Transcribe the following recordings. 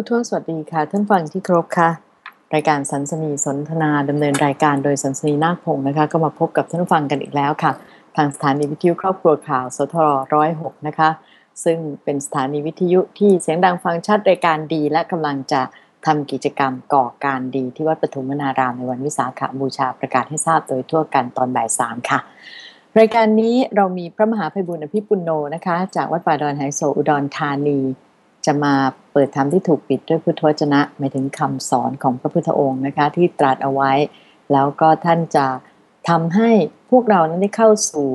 ผู้ทวสวัสดีค่ะ ท่านฟังที่ครบค่ะ รายการสันสนีสนทนาดำเนินรายการโดยสันสนีนาคพงศ์นะคะ ก็มาพบกับท่านฟังกันอีกแล้วค่ะ ทางสถานีวิทยุครอบครัวข่าวสทรร้อยหกนะคะ ซึ่งเป็นสถานีวิทยุที่เสียงดังฟังชัดรายการดี และกำลังจะทำกิจกรรมก่อการดีที่วัดปฐุมนารามในวันวิสาขบูชาประกาศให้ทราบโดยทั่วกันตอนบ่ายสามค่ะรายการนี้เรามีพระมหาภัยบุญอภิปุโนนะคะ จากวัดป่าดอนไฮโซอุดรธานี จะมาเปิดธรรมที่ถูกปิดด้วยพุทธวจนะหมายถึงคำสอนของพระพุทธองค์นะคะ ที่ตรัสเอาไว้ แล้วก็ท่านจะทำให้พวกเรานั้นได้เข้าสู่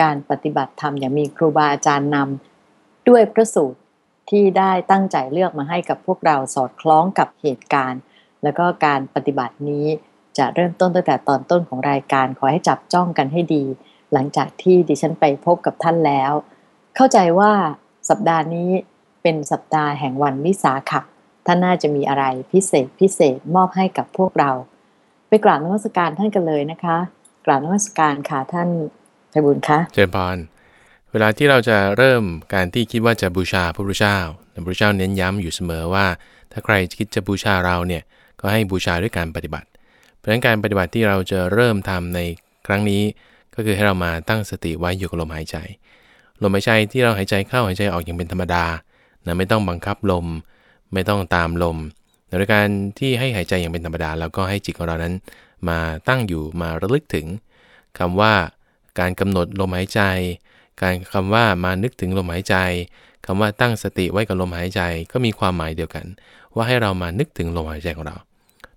การปฏิบัติธรรมอย่างมีครูบาอาจารย์นำด้วยพระสูตรที่ได้ตั้งใจเลือกมาให้กับพวกเราสอดคล้องกับเหตุการณ์ แล้วก็การปฏิบัตินี้จะเริ่มต้นตั้งแต่ตอนต้นของรายการขอให้จับจ้องกันให้ดี หลังจากที่ดิฉันไปพบกับท่านแล้ว เข้าใจว่าสัปดาห์นี้ เป็นสัปดาห์แห่งวันวิสาขะท่านน่าจะมีอะไรพิเศษพิเศษมอบให้กับพวกเรา ไปกราบนมัสการท่านกันเลยนะคะ กราบนมัสการค่ะท่านไพบุญคะเจริญพรเวลาที่เราจะเริ่มการที่คิดว่าจะบูชาพระพุทธเจ้าพระพุทธเจ้าเน้นย้ำอยู่เสมอว่า ถ้าใครคิดจะบูชาเราเนี่ยก็ให้บูชาด้วยการปฏิบัติ เพราะฉะนั้นการปฏิบัติที่เราจะเริ่มทำในครั้งนี้ ก็คือให้เรามาตั้งสติไว้อยู่กับลมหายใจ ลมหายใจที่เราหายใจเข้าหายใจออกอย่างเป็นธรรมดา นะไม่ต้องบังคับลม ไม่ต้องตามลมในการที่ให้หายใจอย่างเป็นธรรมดา แล้วก็ให้จิตของเรานั้น มาตั้งอยู่มาระลึกถึงคำว่าการกำหนดลมหายใจ การคำว่ามานึกถึงลมหายใจคำว่าตั้งสติไว้กับลมหายใจก็มีความหมายเดียวกัน ว่าให้เรามานึกถึงลมหายใจของเรา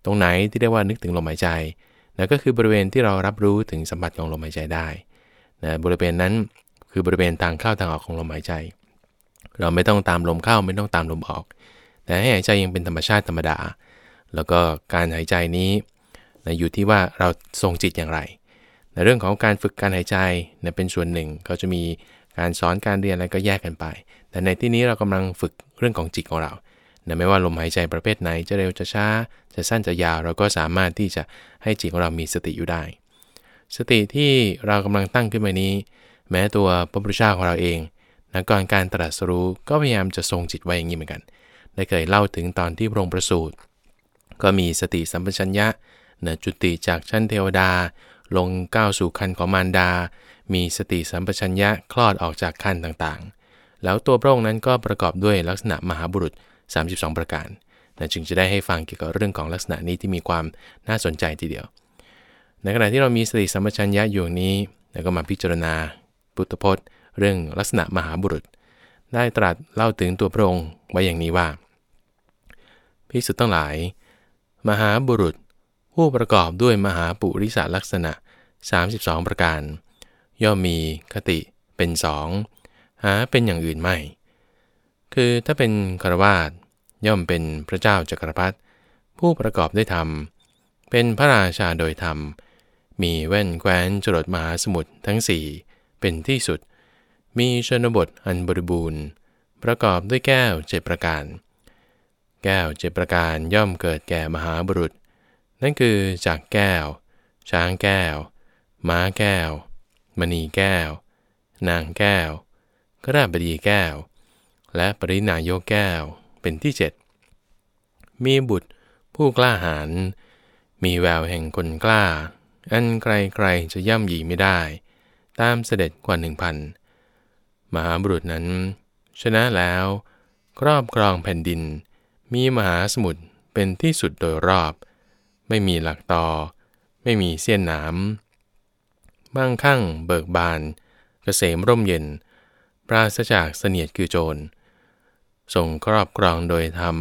ตรงไหนที่เรียกว่านึกถึงลมหายใจนั่นก็คือบริเวณที่เรารับรู้ถึงสัมผัสของลมหายใจได้นะบริเวณนั้นคือบริเวณทางเข้าทางออกของลมหายใจ เราไม่ต้องตามลมเข้าไม่ต้องตามลมออก แต่ให้หายใจยังเป็นธรรมชาติธรรมดา แล้วก็การหายใจนี้นะอยู่ที่ว่าเราทรงจิตอย่างไรในเรื่องของการฝึกการหายใจนะเป็นส่วนหนึ่งเขาจะมีการสอนการเรียนอะไรก็แยกกันไป แต่ในที่นี้เรากำลังฝึกเรื่องของจิตของเรานะไม่ว่าลมหายใจประเภทไหนจะเร็วจะช้า จะสั้นจะยาว เราก็สามารถที่จะให้จิตของเรามีสติอยู่ได้ สติที่เรากำลังตั้งขึ้นมานี้ แม้ตัวพระพุทธเจ้าของเราเอง นะก่อนการตรัสรู้ก็พยายามจะทรงจิตไว้อย่างนี้เหมือนกัน ได้เคยเล่าถึงตอนที่พระองค์ประสูติก็มีสติสัมปชัญญะเนะจุติจากชั้นเทวดา ลงก้าวสู่คันของมารดา มีสติสัมปชัญญะคลอดออกจากคันต่างๆ แล้วตัวพระองค์นั้นก็ประกอบด้วยลักษณะมหาบุรุษ 32 ประการนะจึงจะได้ให้ฟังเกี่ยวกับเรื่องของลักษณะนี้ที่มีความน่าสนใจทีเดียว ในขณะที่เรามีสติสัมปชัญญะอยู่นี้แล้วก็มาพิจารณาพุทธพจน์ เรื่องลักษณะมหาบุรุษ ได้ตรัสเล่าถึงตัวพระองค์ไว้อย่างนี้ว่าพิสุทธ์ทั้งหลาย มหาบุรุษ ผู้ประกอบด้วยมหาปุริสลักษณะ 32 ประการ ย่อมมีคติเป็นสองหาเป็นอย่างอื่นไม่ คือถ้าเป็นคารวาสย่อมเป็นพระเจ้าจักรพรรดิผู้ประกอบด้วยธรรม เป็นพระราชาโดยธรรม มีแว่นแคว้นจรดมหาสมุทรทั้งสี่เป็นที่สุด มีชนบทอันบริบูรณ์ ประกอบด้วยแก้วเจ็ดประการ แก้วเจ็ดประการย่อมเกิดแก่มหาบุรุษ นั่นคือจากแก้ว ช้างแก้ว ม้าแก้ว มณีแก้ว นางแก้วกระดาบดีแก้ว และปรินายโยแก้วเป็นที่เจ็ดมีบุตรผู้กล้าหาญมีแววแห่งคนกล้า อันใครๆจะย่ำยีไม่ได้ ตามเสด็จกว่าหนึ่งพัน มหาบุรุษนั้น ชนะแล้ว ครอบครองแผ่นดิน มีมหาสมุทรเป็นที่สุดโดยรอบ ไม่มีหลักต่อ ไม่มีเสี้ยนหนามมั่งคั่งเบิกบานเกษมร่มเย็น ปราศจากเสนียดคือโจรทรงครอบครองโดยธรรม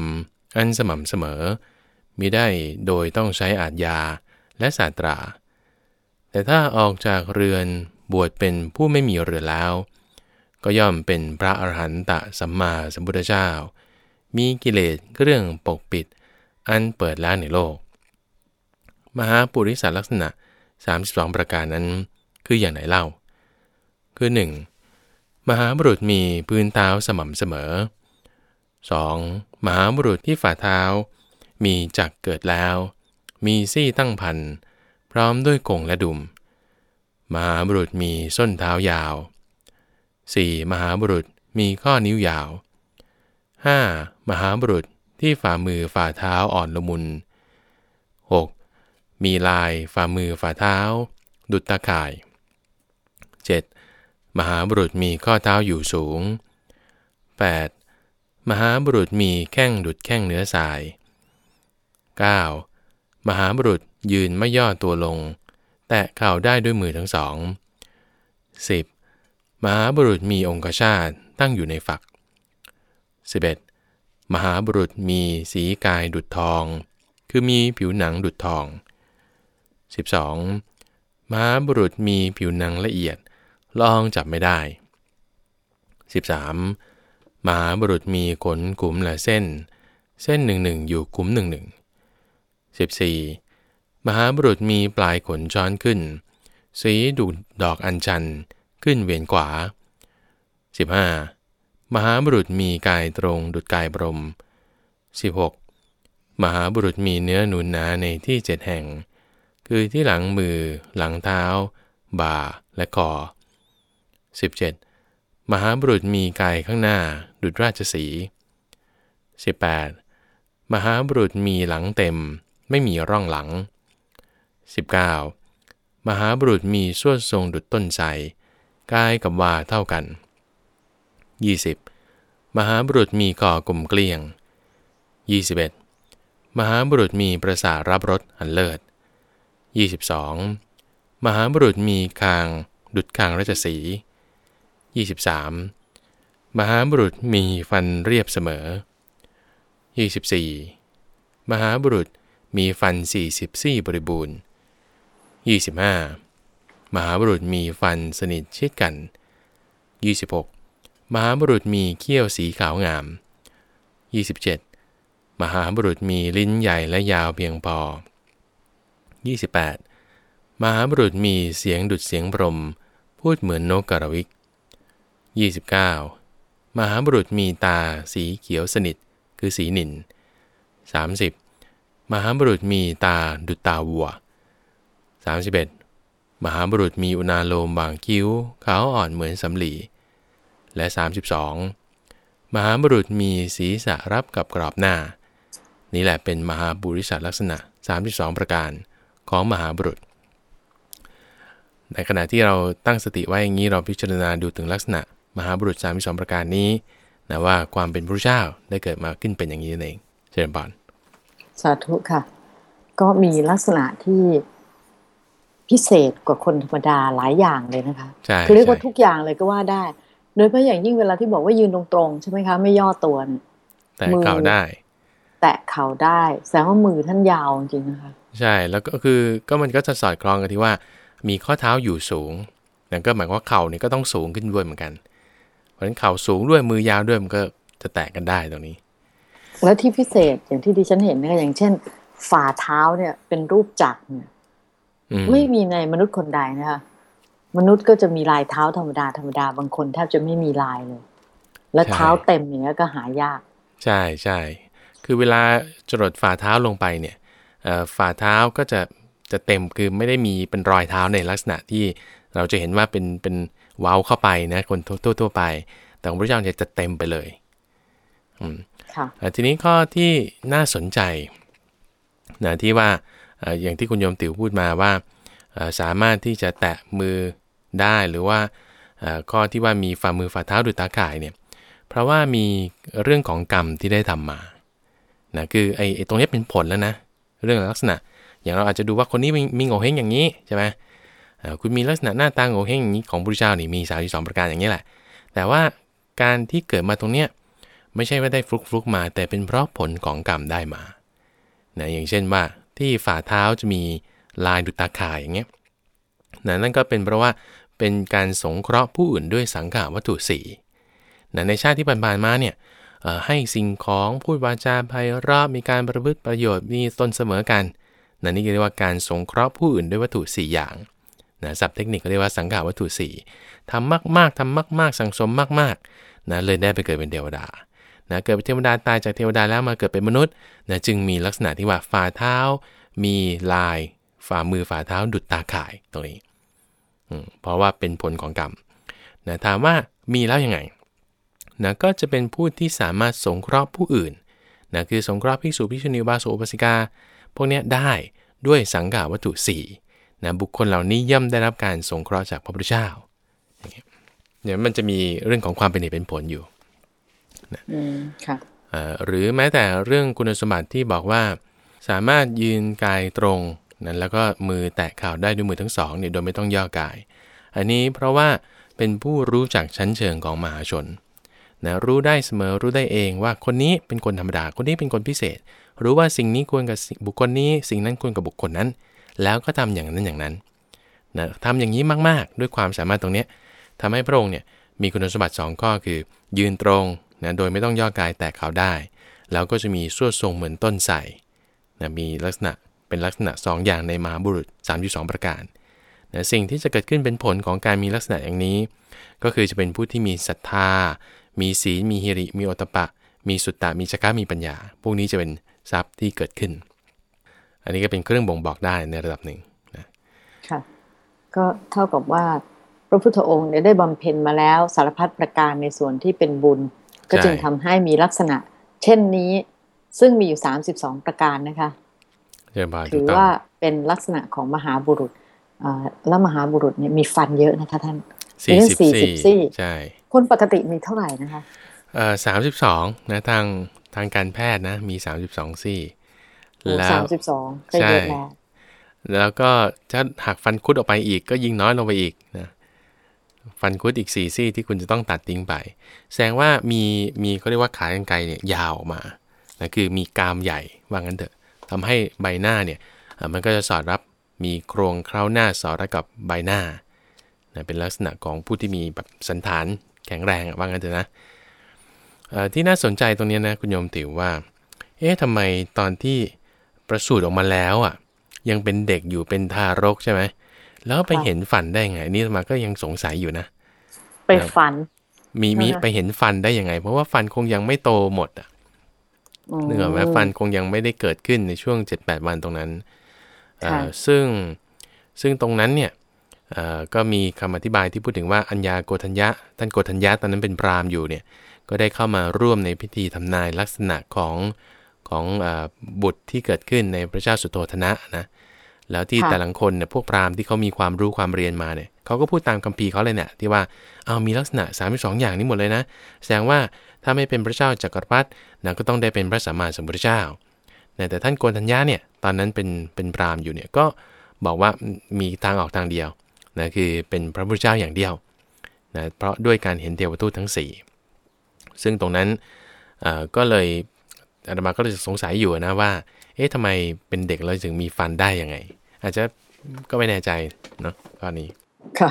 อันสม่ำเสมอมิได้โดยต้องใช้อาจยาและศาสตรา แต่ถ้าออกจากเรือนบวชเป็นผู้ไม่มีเรือนแล้ว ก็ย่อมเป็นพระอรหันตสัมมาสัมพุทธเจ้า มีกิเลสเรื่องปกปิด อันเปิดแล้วในโลก มหาปุริสลักษณะ 32 ประการนั้นคืออย่างไหนเล่า คือ 1. มหาบุรุษมีพื้นเท้าสม่ำเสมอ 2. มหาบุรุษที่ฝ่าเท้า มีจักเกิดแล้ว มีซี่ตั้งพัน พร้อมด้วยกงและดุม มหาบุรุษมีส้นเท้ายาว 4. มหาบุรุษมีข้อนิ้วยาว 5. มหาบุรุษที่ฝ่ามือฝ่าเท้าอ่อนละมุน 6. มีลายฝ่ามือฝ่าเท้า ดุจตาข่าย 7. มหาบุรุษมีข้อเท้าอยู่สูง 8. มหาบุรุษมีแข้งดุดแข้งเนื้อสาย 9. มหาบุรุษยืนไม่ย่อตัวลง แตะเข่าได้ด้วยมือทั้งสอง 10. มหาบุรุษมีองคชาตตั้งอยู่ในฝัก 11. มหาบุรุษมีสีกายดุดทอง คือมีผิวหนังดุดทอง 12. มหาบุรุษมีผิวหนังละเอียดลองจับไม่ได้ 13. มหาบุรุษมีขนกลุ่มละเส้น เส้นหนึ่งหนึ่งอยู่กลุ่มหนึ่งหนึ่ง 14. มหาบุรุษมีปลายขนช้อนขึ้น สีดูดดอกอัญชัน ขึ้นเวียนขวา 15. มหาบุรุษมีกายตรงดุดกายบรม 16. มหาบุรุษมีเนื้อหนุนหนาในที่เจ็ดแห่ง คือที่หลังมือ หลังเท้า บ่า และคอ 17. มหาบุรุษมีกายข้างหน้าดุจราชสี 18. มหาบุรุษมีหลังเต็ม ไม่มีร่องหลัง 19. มหาบุรุษมีส่วนทรงดุจต้นไทร กายกับวาเท่ากัน 20. มหาบุรุษมีก่อกลมเกลียง 21. มหาบุรุษมีประสารับรสอันเลิศ 22. มหาบุรุษมีคาง ดุดคางราชสี 23. มหาบุรุษมีฟันเรียบเสมอ 24. มหาบุรุษมีฟัน40ซี่บริบูรณ์ 25. มหาบุรุษมีฟันสนิทชิดกัน 26. มหาบุรุษมีเขี้ยวสีขาวงาม 27. มหาบุรุษมีลิ้นใหญ่และยาวเพียงพอ 28. มหาบุรุษมีเสียงดุดเสียงพรม พูดเหมือนนกกระวิก 29. มหาบุรุษมีตาสีเขียวสนิทคือสีนิน 30. มหาบุรุษมีตาดุจตาวัว 31. มหาบุรุษมีอุณาโลมบางคิ้วขาวอ่อนเหมือนสำลี และ 32. มหาบุรุษมีศีรษะรับกับกรอบหน้า นี่แหละเป็นมหาบุริษลักษณะ 32 ประการของมหาบุรุษ ในขณะที่เราตั้งสติไว้อย่างนี้เราพิจารณาดูถึงลักษณะ มหาบุรุษ 32 ประการนี้นะว่าความเป็นพระเจ้าได้เกิดมาขึ้นเป็นอย่างนี้นั่นเองเจริญพรสาธุค่ะ ก็มีลักษณะที่ พิเศษกว่าคนธรรมดาหลายอย่างเลยนะคะใช่คือเรียกว่าใช่ทุกอย่างเลยก็ว่าได้ โดยเฉพาะอย่างยิ่งเวลาที่บอกว่ายืนตรงๆใช่ไหมคะไม่ย่อตัวเนี่ยแต่มือเก่าได้ แตะเข่าได้แสดงว่ามือท่านยาวจริงๆนะคะ ใช่แล้วก็คือก็มันก็จะสอดคล้องกันที่ว่า มีข้อเท้าอยู่สูงนั่นก็หมายความว่าเข่าเนี่ยก็ต้องสูงขึ้นด้วยเหมือนกัน เพราะฉะนั้นเข่าสูงด้วยมือยาวด้วยมันก็จะแตะกันได้ตรงนี้ แล้วที่พิเศษอย่างที่ดิฉันเห็นนะคะอย่างเช่น ฝ่าเท้าเนี่ยเป็นรูปจักรเนี่ยอืม ไม่มีในมนุษย์คนใดนะคะมนุษย์ก็จะมีลายเท้าธรรมดาธรรมดาบางคนแทบจะไม่มีลายเลย และเท้าเต็มอย่างเงี้ยก็หายาก ใช่ใช่คือเวลาจรดฝ่าเท้าลงไปเนี่ยเอ่อฝ่าเท้าก็จะจะเต็มคือไม่ได้มีเป็นรอยเท้าในลักษณะที่เราจะเห็นว่าเป็นเป็นเว้าเข้าไปนะคนทั่วทั่วๆไป แต่ของพระเจ้าเนี่ยจะเต็มไปเลยอืมค่ะอ่าทีนี้ข้อที่น่าสนใจนะที่ว่าเอย่างที่คุณโยมติ๋วพูดมาว่า สามารถที่จะแตะมือได้หรือว่าข้อที่ว่ามีฝ่ามือฝ่าเท้าดุจตาข่ายเนี่ยเพราะว่ามีเรื่องของกรรมที่ได้ทำมานะคือไอ้ไอ้ตรงนี้เป็นผลแล้วนะ เรื่องลักษณะ อย่างเราอาจจะดูว่าคนนี้มีโงเฮงอย่างนี้ใช่ไหมคุณมีลักษณะหน้าตาโงเฮงอย่างนี้ของพระเจ้านี่มี32ประการอย่างนี้แหละ แต่ว่าการที่เกิดมาตรงเนี้ยไม่ใช่ว่าได้ฟลุกฟลุกมา แต่เป็นเพราะผลของกรรมได้มานะอย่างเช่นว่า ที่ฝ่าเท้าจะมีลายดุจตาข่ายอย่างเงี้ยนะนั่นก็เป็นเพราะว่าเป็นการสงเคราะห์ผู้อื่นด้วยสังขาวัตถุสี่นะในชาติที่ผ่านๆมาเนี่ยให้สิ่งของพูดวาจาไพเราะมีการประพฤติประโยชน์มีตนเสมอกันนะนี่เรียกว่าการสงเคราะห์ผู้อื่นด้วยวัตถุสี่อย่างนะศัพท์เทคนิคก็เรียกว่าสังขาวัตถุสี่ทำมากๆทำมาก ๆ สังสมมากๆนะเลยได้ไปเกิดเป็นเทวดา นะเกิดเป็นเทวดาตายจากเทวดาแล้วมาเกิดเป็นมนุษย์นะจึงมีลักษณะที่ว่าฝ่าเท้า มีลาย ฝ่ามือฝ่าเท้าดุดตาข่ายตรงนี้เพราะว่าเป็นผลของกรรมนะถามว่ามีแล้วยังไงนะก็จะเป็นผู้ที่สามารถสงเคราะห์ผู้อื่นนะคือสงเคราะห์ภิกษุภิกษุณีบาสกอุบาสิกา พวกนี้ได้ด้วยสังขาวัตถุ4นะบุคคลเหล่านี้ย่อมได้รับการสงเคราะห์จากพระพุทธเจ้าเนี่ยมันจะมีเรื่องของความเป็นเหตุเป็นผลอยู่ อืมค่ะเอ่อหรือแม้แต่เรื่องคุณสมบัติที่บอกว่า สามารถยืนกายตรงนั้นแล้วก็มือแตะข่าวได้ด้วยมือทั้งสองเนี่ยโดยไม่ต้องย่อกาย อันนี้เพราะว่าเป็นผู้รู้จักชั้นเชิงของมหาชนนะรู้ได้เสมอรู้ได้เองว่าคนนี้เป็นคนธรรมดาคนนี้เป็นคนพิเศษ รู้ว่าสิ่งนี้ควรกับสิ่งบุคคลนี้ สิ่งนั้นควรกับบุคคลนั้น แล้วก็ทำอย่างนั้นอย่างนั้นนะทำอย่างนี้มาก ๆ ด้วยความสามารถตรงเนี้ยทำให้พระองค์เนี่ยมีคุณสมบัติ 2 ข้อคือ ยืนตรง นะโดยไม่ต้องย่อกายแตะเขาได้ แล้วก็จะมีส่วนทรงเหมือนต้นไทรนะมีลักษณะเป็นลักษณะ 2 อย่างในมหาบุรุษ 3.2 ประการนะสิ่งที่จะเกิดขึ้นเป็นผลของการมีลักษณะอย่างนี้ ก็คือจะเป็นผู้ที่มีศรัทธา มีศีล มีฮิริ มีโอตตปะ มีสุตตะ มีจักะมีปัญญา พวกนี้จะเป็นทรัพย์ที่เกิดขึ้น อันนี้ก็เป็นเครื่องบ่งบอกได้ในระดับหนึ่งนะค่ะ ก็เท่ากับว่าพระพุทธองค์เนี่ยได้บำเพ็ญมาแล้วสารพัดประการในส่วนที่เป็นบุญ ก็จึงทำให้มีลักษณะ เช่นนี้ซึ่งมีอยู่ 32 ประการนะคะเจริญพรถืถูกอต้องว่าเป็นลักษณะของมหาบุรุษอ่าแล้วมหาบุรุษเนี่ยมีฟันเยอะนะคะท่านสี่เรื่องสิบสี่สี่สิบสี่ใช่คนปกติมีเท่าไหร่นะคะเอ่อสามสิบสองนะทางทางการแพทย์นะ มี32ซี่แล้วสามสิบสองก็เยอะแล้วแล้วก็ถ้าหักฟันคุดออกไปอีกก็ยิ่งน้อยลงไปอีกนะ ฟันคุดอีก4ซี่ที่คุณจะต้องตัดทิ้งไป แสดงว่ามีมีเขาเรียกว่าขากรรไกรเนี่ยยาวออกมานะคือมีกามใหญ่ว่างั้นเถอะทำให้ใบหน้าเนี่ยมันก็จะสอดรับมีโครงเคร้าหน้าสอดรับกับใบหน้านะเป็นลักษณะของผู้ที่มีแบบสันฐานแข็งแรงว่างั้นเถอะนะที่น่าสนใจตรงนี้นะคุณโยมติวว่า เอ๊ะทำไมตอนที่ประสูติออกมาแล้วอะยังเป็นเด็กอยู่เป็นทารกใช่ไหม แล้วไปค่ะเห็นฟันได้ไง นี่มาก็ยังสงสัยอยู่นะ ไปฟัน มีมีอ่าฮะไปเห็นฟันได้ยังไง เพราะว่าฟันคงยังไม่โตหมดอะอืมนึกออกไหมฟันคงยังไม่ได้เกิดขึ้นในช่วง7-8วันตรงนั้นเอ่อค่ะซึ่งซึ่งตรงนั้นเนี่ยเอ่อก็มีคำอธิบายที่พูดถึงว่าอัญญาโกฏัญญะท่านโกฏัญญะตอนนั้นเป็นพราหมณ์อยู่เนี่ย ก็ได้เข้ามาร่วมในพิธีทำนายลักษณะของของเออบุตรที่เกิดขึ้นในพระเจ้าสุโธธนะนะ แล้วที่ค่ะแต่ละคนเนี่ยพวกพราหมณ์ที่เขามีความรู้ความเรียนมาเนี่ยเขาก็พูดตามคัมภีร์เขาเลยเนี่ยที่ว่าเอามีลักษณะ 32 อย่างนี้หมดเลยนะ แสดงว่าถ้าไม่เป็นพระเจ้าจักรพรรดินะก็ต้องได้เป็นพระสัมมาสัมพุทธเจ้านะแต่ท่านโกนทัญญาเนี่ยตอนนั้นเป็นเป็นพราหมณ์อยู่เนี่ยก็บอกว่ามีทางออกทางเดียวนะคือเป็นพระพุทธเจ้าอย่างเดียวนะเพราะด้วยการเห็นเทวทูตทั้งสี่ซึ่งตรงนั้นเอ่อก็เลยอาตมาก็เลยสงสัยอยู่นะว่า เอ๊ะทำไมเป็นเด็กแล้วถึงมีฟันได้ยังไง อาจจะก็ไม่แน่ใจเนาะข้อนี้ค่ะ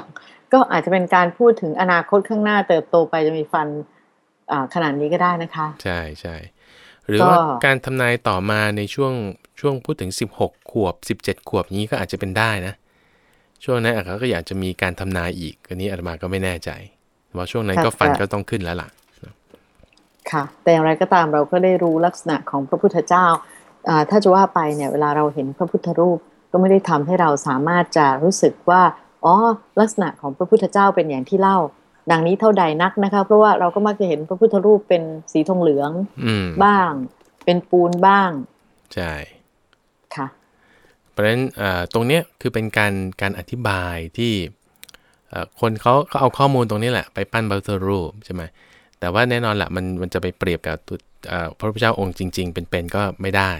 ก็อาจจะเป็นการพูดถึงอนาคตข้างหน้าเติบโตไปจะมีฟันอ่าขนาดนี้ก็ได้นะคะ ใช่ใช่หรือก็ว่าการทำนายต่อมาในช่วงช่วงพูดถึง 16 ขวบ 17 ขวบนี้ก็อาจจะเป็นได้นะ ช่วงนั้นอาจก็อยากจะมีการทำนายอีกอันนี้อาตมาก็ไม่แน่ใจว่าช่วงนั้นก็ฟันก็ต้องขึ้นแล้วล่ะค่ะ แต่อย่างไรก็ตามเราก็ได้รู้ลักษณะของพระพุทธเจ้าอ่าถ้าจะว่าไปเนี่ยเวลาเราเห็นพระพุทธรูป ก็ไม่ได้ทำให้เราสามารถจะรู้สึกว่าอ๋อลักษณะของพระพุทธเจ้าเป็นอย่างที่เล่า ดังนี้เท่าใดนักนะคะ เพราะว่าเราก็มักจะเห็นพระพุทธรูปเป็นสีทองเหลืองอืมบ้าง เป็นปูนบ้าง ใช่ค่ะเพราะฉะนั้นเอ่อตรงเนี้ยคือเป็นการการอธิบายที่เอ่อคนเขาเขาเอาข้อมูลตรงนี้แหละไปปั้นพระพุทธรูปใช่ไหมแต่ว่าแน่นอนแหละมันมันจะไปเปรียบกับตัวเอ่อพระพุทธเจ้าองค์จริง ๆ เป็นๆก็ไม่ได้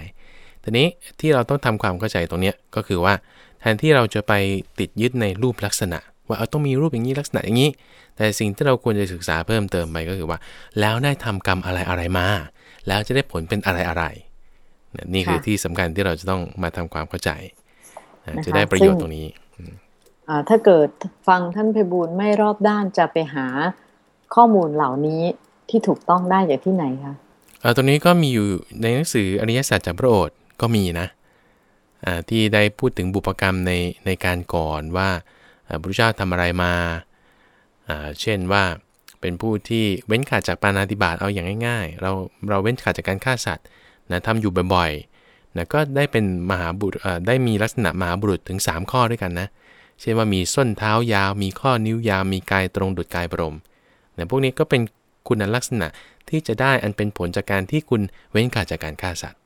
ทีนี้ที่เราต้องทำความเข้าใจตรงเนี้ยก็คือว่าแทนที่เราจะไปติดยึดในรูปลักษณะ ว่าเอาต้องมีรูปอย่างนี้ลักษณะอย่างนี้ แต่สิ่งที่เราควรจะศึกษาเพิ่มเติมไปก็คือว่า แล้วได้ทำกรรมอะไรอะไรมา แล้วจะได้ผลเป็นอะไรอะไรเนี่ยนี่คือค่ะที่สำคัญที่เราจะต้องมาทำความเข้าใจนะนะคะจะได้ประโยชน์ซึ่งตรงนี้อ่าถ้าเกิดฟังท่านไพบูลย์ไม่รอบด้านจะไปหาข้อมูลเหล่านี้ที่ถูกต้องได้จากที่ไหนคะเออตรงนี้ก็มีอยู่ในหนังสืออริยสัจจากพระโอษฐ์ ก็มีนะที่ได้พูดถึงบุพกรรมในในการก่อนว่าพระพุทธเจ้าทำอะไรมาเช่นว่าเป็นผู้ที่เว้นขาดจากปานาติบาตเอาอย่างง่ายๆ เราเราเว้นขาดจากการฆ่าสัตว์นะทำอยู่บ่อยๆนะก็ได้เป็นมหาบุตรได้มีลักษณะมหาบุรุษถึง 3 ข้อด้วยกันนะเช่นว่ามีส้นเท้ายาว มีข้อนิ้วยาว มีกายตรงดุจกายบรมนะพวกนี้ก็เป็นคุณลักษณะที่จะได้อันเป็นผลจากการที่คุณเว้นขาดจากการฆ่าสัตว์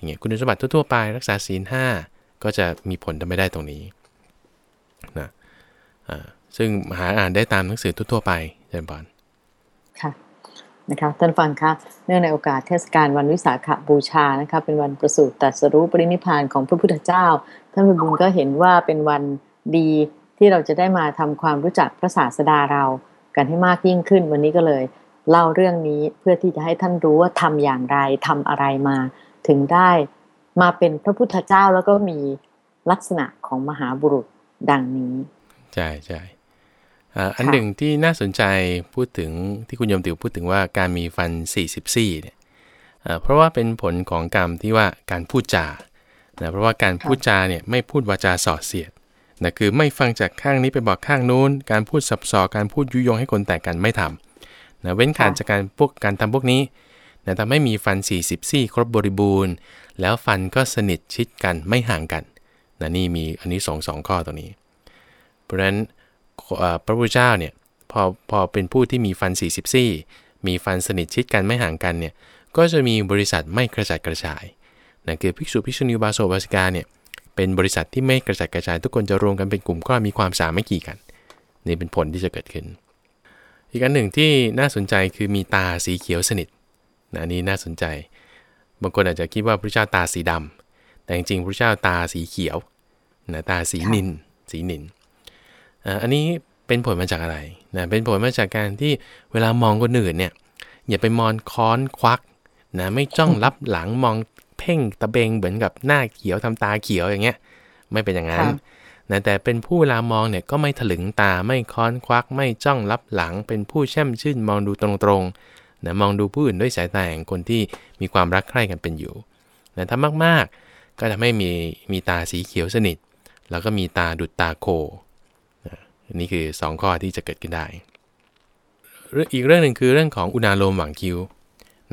อย่างเงี้ยคุณสมบัติทั่วๆไปรักษาศีลห้าก็จะมีผลทำไม่ได้ตรงนี้นะซึ่งหาอ่านได้ตามหนังสือทั่วๆไปเจริญพรค่ะนะคะท่านฟังคะเนื่องในโอกาสเทศกาลวันวิสาขบูชานะคะเป็นวันประสูติตรัสรู้ปรินิพานของพระพุทธเจ้าท่านบุญก็เห็นว่าเป็นวันดีที่เราจะได้มาทำความรู้จักพระศาสดาเรากันให้มากยิ่งขึ้น วันนี้ก็เลยเล่าเรื่องนี้เพื่อที่จะให้ท่านรู้ว่าทำอย่างไรทำอะไรมา ถึงได้มาเป็นพระพุทธเจ้าแล้วก็มีลักษณะของมหาบุรุษดังนี้ ใช่ใช่อันหนึ่งที่น่าสนใจพูดถึงที่คุณยมติวพูดถึงว่าการมีฟัน44เนี่ยเพราะว่าเป็นผลของกรรมที่ว่าการพูดจานะเพราะว่าการพูดจาเนี่ยไม่พูดวาจาส่อเสียดนะคือไม่ฟังจากข้างนี้ไปบอกข้างนู้น การพูดสับสอการพูดยุยงให้คนแตกกันไม่ทำนะเว้นขาดจากการพวกการทำพวกนี้ นะทำให้มีฟัน 40 ซี่ ครบบริบูรณ์ แล้วฟันก็สนิทชิดกันไม่ห่างกันนะนี่มีอันนี้สองสองข้อตรงนี้ เพราะฉะนั้นพระพุทธเจ้าเนี่ยพอพอเป็นผู้ที่มีฟัน 40 ซี่ มีฟันสนิทชิดกันไม่ห่างกันเนี่ยก็จะมีบริษัทไม่กระจัดกระจายนะคือภิกษุภิกษุณีบาโซบาสิกาเนี่ยเป็นบริษัทที่ไม่กระจัดกระจาย ทุกคนจะรวมกันเป็นกลุ่มก็มีความสามัคคีกัน นี่เป็นผลที่จะเกิดขึ้น อีกอันหนึ่งที่น่าสนใจคือมีตาสีเขียวสนิท นะนี่น่าสนใจ บางคนอาจจะคิดว่าพระเจ้าตาสีดำแต่จริงๆพระเจ้าตาสีเขียวนะตาสีนิน สีนินอันนี้เป็นผลมาจากอะไรนะเป็นผลมาจากการที่เวลามองคนอื่นเนี่ยอย่าไปมองค้อนควักนะไม่จ้องรับหลังมองเพ่งตะเบงเหมือนกับหน้าเขียวทำตาเขียวอย่างเงี้ย ไม่เป็นอย่างนั้นนะแต่เป็นผู้เวลามองเนี่ยก็ไม่ถลึงตาไม่ค้อนควักไม่จ้องรับหลัง เป็นผู้แช่มชื่นมองดูตรงๆ นะมองดูผู้อื่นด้วยสายตาแห่งคนที่มีความรักใคร่กันเป็นอยู่นะถ้ามากๆ ก็ทำให้มีมีตาสีเขียวสนิท แล้วก็มีตาดุดตาโคอันนี้คือ 2 ข้อที่จะเกิดขึ้นได้ อีกเรื่องหนึ่งคือเรื่องของอุณาโลมหว่างคิ้ว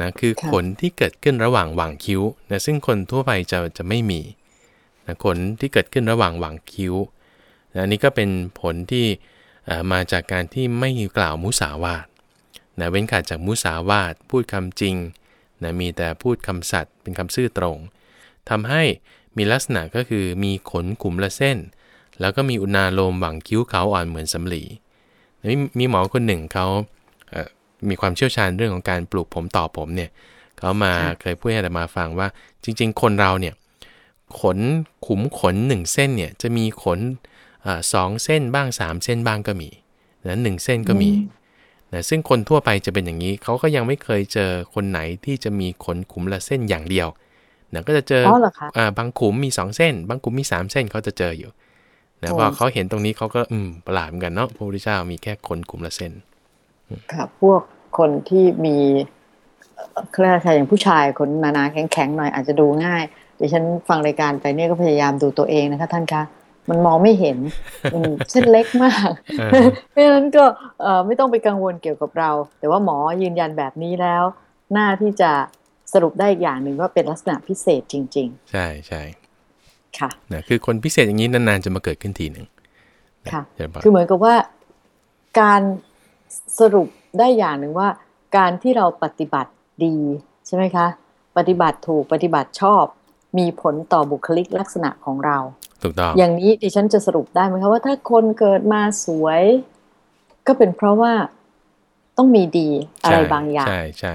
นะคือขนที่เกิดขึ้นระหว่างหว่างคิ้วนะซึ่งคนทั่วไปจะจะไม่มีนะขนที่เกิดขึ้นระหว่างหว่างคิ้วนะนี้ก็เป็นผลที่มาจากการที่ไม่กล่าวมุสาวาท นะเว้นขาดจากมุสาวาทพูดคำจริงนะมีแต่พูดคำสัตย์เป็นคำซื่อตรงทำให้มีลักษณะก็คือมีขนขุมละเส้น แล้วก็มีอุณาโลมหว่างคิ้วเขาอ่อนเหมือนสำลีมีหมอคนหนึ่งเขามีความเชี่ยวชาญเรื่องของการปลูกผมต่อผมเนี่ยเขามาเคยพูดให้แต่มาฟังว่าจริง ๆ คนเราเนี่ยขนขุมขนหนึ่งเส้นเนี่ยจะมีขนสองเส้นบ้างสามเส้นบ้างก็มีนะหนึ่งเส้นก็มี นะซึ่งคนทั่วไปจะเป็นอย่างนี้ เขาก็ยังไม่เคยเจอคนไหนที่จะมีขนขุมละเส้นอย่างเดียวนะก็จะเจอบางขุมมีสองเส้น บางขุมมีสามเส้นเขาจะเจออยู่นะพอเขาเห็นตรงนี้เขาก็อืมประหลาดเหมือนกันเนาะพระพุทธเจ้ามีแค่ขนขุมละเส้นค่ะพวกคนที่มีเครือข่ายอย่างผู้ชายคนนานาแข็งๆหน่อยอาจจะดูง่ายดิฉันฟังรายการไปเนี่ยก็พยายามดูตัวเองนะคะท่านคะ มันมองไม่เห็นเส้นเล็กมากเพราะฉะนั้นก็ไม่ต้องไปกังวลเกี่ยวกับเรา แต่ว่าหมอยืนยันแบบนี้แล้ว หน้าที่จะสรุปได้อีกอย่างหนึ่งว่าเป็นลักษณะพิเศษจริง ๆ ใช่ใช่ค่ะนะคือคนพิเศษอย่างนี้นานๆจะมาเกิดขึ้นทีหนึ่งค่ะ คือเหมือนกับว่าการสรุปได้อย่างหนึ่งว่า การที่เราปฏิบัติดีใช่ไหมคะ ปฏิบัติถูกปฏิบัติชอบ มีผลต่อบุคลิกลักษณะของเรา ถูกต้องอย่างนี้ดิฉันจะสรุปได้ไหมคะว่าถ้าคนเกิดมาสวย ก็เป็นเพราะว่าต้องมีดีอะไรบางอย่าง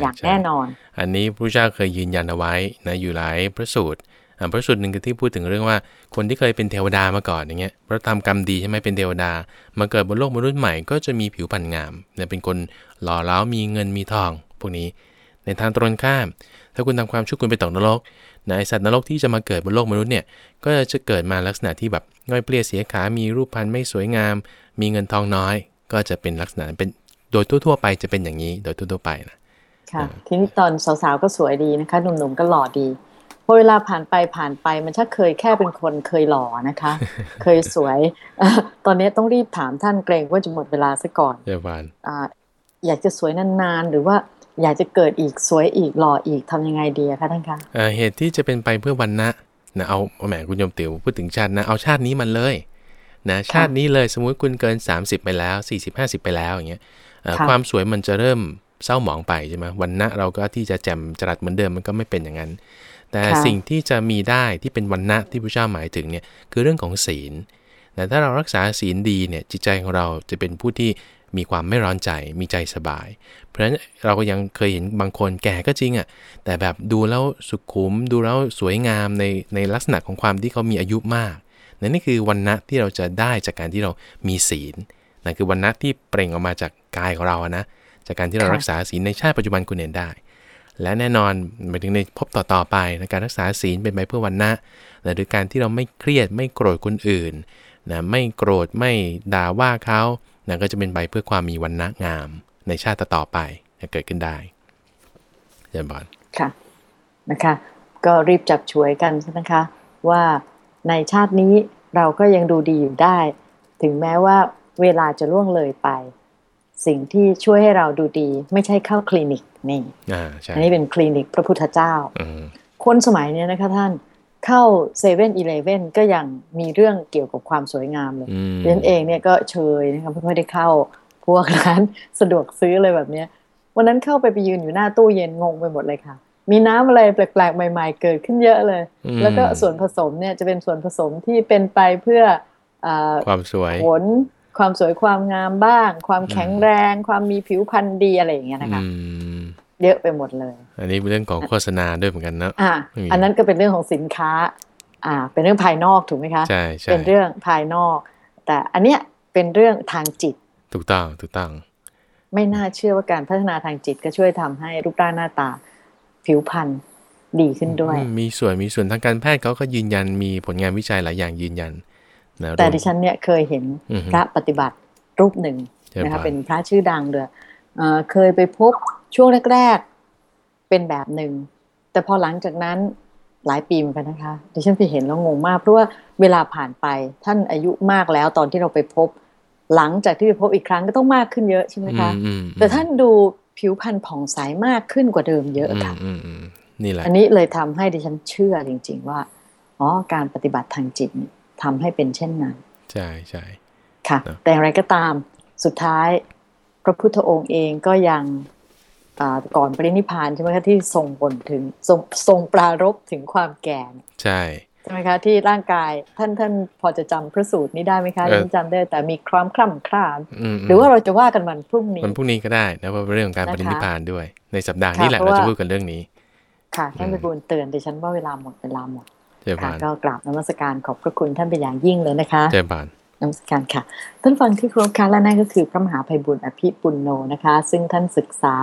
อย่างแน่นอน อันนี้พระเจ้าเคยยืนยันเอาไว้นะอยู่หลายพระสูตรพระสูตรหนึ่งคือที่พูดถึงเรื่องว่า คนที่เคยเป็นเทวดามาก่อนอย่างเงี้ยเพราะทำกรรมดีใช่ไหมเป็นเทวดา มาเกิดบนโลกมนุษย์ใหม่ก็จะมีผิวพรรณงามเนี่ยเป็นคนหล่อเหลามีเงินมีทอง พวกนี้ ในทางตรงข้าม ถ้าคุณทำความชั่วคุณไปตกนรก นะไอสัตว์นรกที่จะมาเกิดบนโลกมนุษย์เนี่ยก็จะเกิดมาลักษณะที่แบบง่อยเปลี่ยเสียขา มีรูปพรรณไม่สวยงาม มีเงินทองน้อย ก็จะเป็นลักษณะเป็นโดยทั่วๆไปจะเป็นอย่างนี้โดยทั่วๆไปนะค่ะทีนี้ตอนสาวๆก็สวยดีนะคะหนุ่มๆก็หล่อดีพอเวลาผ่านไปผ่านไปมันชักเคยแค่เป็นคนเคยหล่อนะคะ เคยสวย ตอนนี้ต้องรีบถามท่านเกรงว่าจะหมดเวลาซะก่อนเดี๋ยวบานอยากจะสวยนานๆ หรือว่า อยากจะเกิดอีกสวยอีกหล่ออีกทำยังไงดีคะท่านคะเหตุที่จะเป็นไปเพื่อวันนะนะเอาแหมคุณยมเตียวพูดถึงชาตินะเอาชาตินี้มันเลยนะชาตินี้เลยสมมุติคุณเกิน 30 ไปแล้ว 40 50 ไปแล้วอย่างเงี้ยความสวยมันจะเริ่มเศร้าหมองไปใช่ไหมวันณะเราก็ที่จะแจ่มจรัสเหมือนเดิมมันก็ไม่เป็นอย่างนั้น แต่ค่ะสิ่งที่จะมีได้ที่เป็นวันณะที่พระเจ้าหมายถึงเนี่ยคือเรื่องของศีลแต่ถ้าเรารักษาศีลดีเนี่ยจิตใจของเราจะเป็นผู้ที่ มีความไม่ร้อนใจ มีใจสบาย เพราะฉะนั้นเราก็ยังเคยเห็นบางคนแก่ก็จริงอะ่ะ แต่แบบดูแล้วสุขุม ดูแล้วสวยงามในในลักษณะของความที่เขามีอายุมากนั่นนี่คือวันณะที่เราจะได้จากการที่เรามีศีลนั่นคือวันณะที่เปล่งออกมาจากกายของเราอะนะ จากการที่เราค่ะรักษาศีลในชาติปัจจุบันคุณเห็นได้ และแน่นอนหมายถึงในพบต่อๆไปในการรักษาศีลเป็นไปเพื่อวันนะนะหรือการที่เราไม่เครียดไม่โกรธคนอื่นนะไม่โกรธไม่ด่าว่าเขา นะก็จะเป็นไปเพื่อความมีวันนะงามในชาติต่อๆไปนะเกิดขึ้นได้เจริญบอลค่ะนะคะ ก็รีบจับฉวยกันใช่ไหมคะ ว่าในชาตินี้เราก็ยังดูดีอยู่ได้ ถึงแม้ว่าเวลาจะล่วงเลยไป สิ่งที่ช่วยให้เราดูดี ไม่ใช่เข้าคลินิกนี่อ่าใช่อันนี้เป็นคลินิกพระพุทธเจ้าอืมคนสมัยเนี้ยนะคะท่าน เข้าเซเว่นอีเลฟเว่นก็ยังมีเรื่องเกี่ยวกับความสวยงามเลยอืมดิฉันเองเนี่ยก็เชยนะคะไม่ค่อยได้เข้าพวกร้านสะดวกซื้อเลยแบบเนี้ยวันนั้นเข้าไปไปยืนอยู่หน้าตู้เย็นงงไปหมดเลยค่ะ มีน้ำอะไรแปลกๆ ใหม่ ๆ เกิดขึ้นเยอะเลยอืมแล้วก็ส่วนผสมเนี่ยจะเป็นส่วนผสมที่เป็นไปเพื่อเอ่อความสวยผลความสวยความงามบ้าง ความแข็งแรง ความมีผิวพรรณดีอะไรอย่างเงี้ยนะคะอืม เยอะไปหมดเลย อันนี้เป็นเรื่องของโฆษณาด้วยเหมือนกันเนอะอะอืมอันนั้นก็เป็นเรื่องของสินค้า อ่า เป็นเรื่องภายนอกถูกไหมคะใช่ใช่เป็นเรื่องภายนอก แต่อันเนี้ยเป็นเรื่องทางจิต ถูกต้องถูกต้อง ไม่น่าเชื่อว่าการพัฒนาทางจิตก็ช่วยทำให้รูปร่างหน้าตาผิวพรรณดีขึ้นด้วยอืมมีส่วนมีส่วนทางการแพทย์เขาก็ยืนยันมีผลงานวิจัยหลายอย่างยืนยันนะแต่รวมดิฉันเนี่ยเคยเห็นอือฮึพระปฏิบัติรูปหนึ่งเจริญนะคะพรเป็นพระชื่อดังเลยเอ่อเคยไปพบ ช่วงแรก ๆ เป็นแบบหนึ่ง แต่พอหลังจากนั้นหลายปีเหมือนกันนะคะดิฉันไปเห็นแล้วงงมาก เพราะว่าเวลาผ่านไปท่านอายุมากแล้วตอนที่เราไปพบ หลังจากที่ไปพบอีกครั้งก็ต้องมากขึ้นเยอะใช่ไหมคะอืมอืมแต่ท่านดูผิวพรรณผ่องใสมากขึ้นกว่าเดิมเยอะค่ะอืมอืมอืมนี่แหละอันนี้เลยทำให้ดิฉันเชื่อจริง ๆ ว่าอ๋อการปฏิบัติทางจิตเนี่ยทำให้เป็นเช่นนั้น ใช่ใช่ค่ะนะแต่อย่างไรก็ตามสุดท้าย พระพุทธองค์เองก็ยังอ่า ก่อนปรินิพพานใช่ไหมคะที่ทรงบ่นถึงทรงทรงปรารบถึงความแก่เนี่ยใช่ใช่ไหมคะที่ร่างกายท่านท่านพอจะจำพระสูตรนี้ได้ไหมคะเออฉันจำได้แต่มีคล้ำคล่ำคลามอืมหรือว่าเราจะว่ากันวันพรุ่งนี้วันพรุ่งนี้ก็ได้นะเพราะเป็นเรื่องของการนะคะปฏินิพพานด้วย ในสัปดาห์ค่ะนี้แหละเพราะเราจะว่าพูดกันเรื่องนี้ ค่ะท่านไปบูลเตือนดิฉันว่าเวลาหมดเวลาหมดเจริญค่ะพานก็กราบนมัสการขอบพระคุณท่านเป็นอย่างยิ่งเลยนะคะเจริญพานนมัสการค่ะท่านฟังที่ครบค่ะและนั่นก็คือพระมหาภัยบุญอภิปุณโนนะคะ ซึ่งท่านศึกษา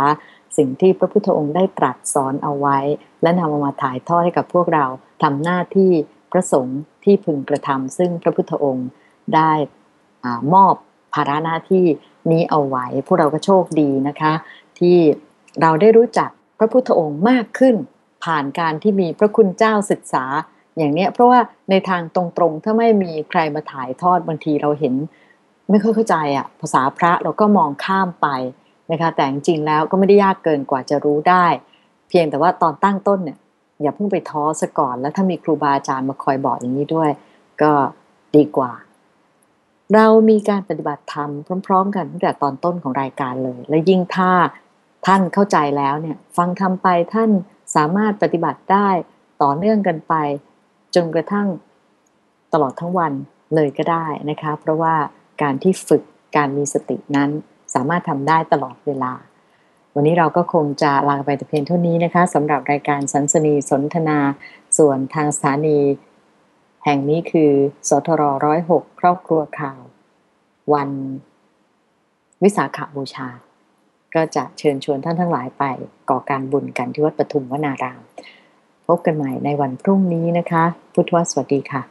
สิ่งที่พระพุทธองค์ได้ตรัสสอนเอาไว้ และนำเอามาถ่ายทอดให้กับพวกเราทำหน้าที่พระสงฆ์ที่พึงกระทำซึ่งพระพุทธองค์ได้อมอบภาระหน้าที่นี้เอาไว้ พวกเราก็โชคดีนะคะ ที่เราได้รู้จักพระพุทธองค์มากขึ้น ผ่านการที่มีพระคุณเจ้าศึกษาอย่างเนี้ยเพราะว่าในทางตรงๆ ถ้าไม่มีใครมาถ่ายทอดบางทีเราเห็น ไม่ค่อยเข้าใจอะภาษาพระเราก็มองข้ามไป นะคะแต่จริงๆแล้วก็ไม่ได้ยากเกินกว่าจะรู้ได้ เพียงแต่ว่าตอนตั้งต้นเนี่ยอย่าเพิ่งไปท้อซะก่อน แล้วถ้ามีครูบาอาจารย์มาคอยบอกอย่างนี้ด้วย ก็ดีกว่า เรามีการปฏิบัติธรรมพร้อม ๆ กันตั้งแต่ตอนต้นของรายการเลย และยิ่งถ้าท่านเข้าใจแล้วเนี่ยฟังทำไปท่านสามารถปฏิบัติได้ต่อเนื่องกันไป จนกระทั่งตลอดทั้งวันเลยก็ได้นะคะ เพราะว่าการที่ฝึกการมีสตินั้น สามารถทำได้ตลอดเวลา วันนี้เราก็คงจะลาไปแต่เพียงเท่านี้นะคะสำหรับรายการสันสนีสนทนา ส่วนทางสถานี แห่งนี้คือสทรร้อยหกครอบครัวข่าว วันวิสาขบูชา ก็จะเชิญชวนท่านทั้งหลายไปก่อการบุญกันที่วัดปทุมวนาราม พบกันใหม่ในวันพรุ่งนี้นะคะ พุทธวสวัสดีค่ะ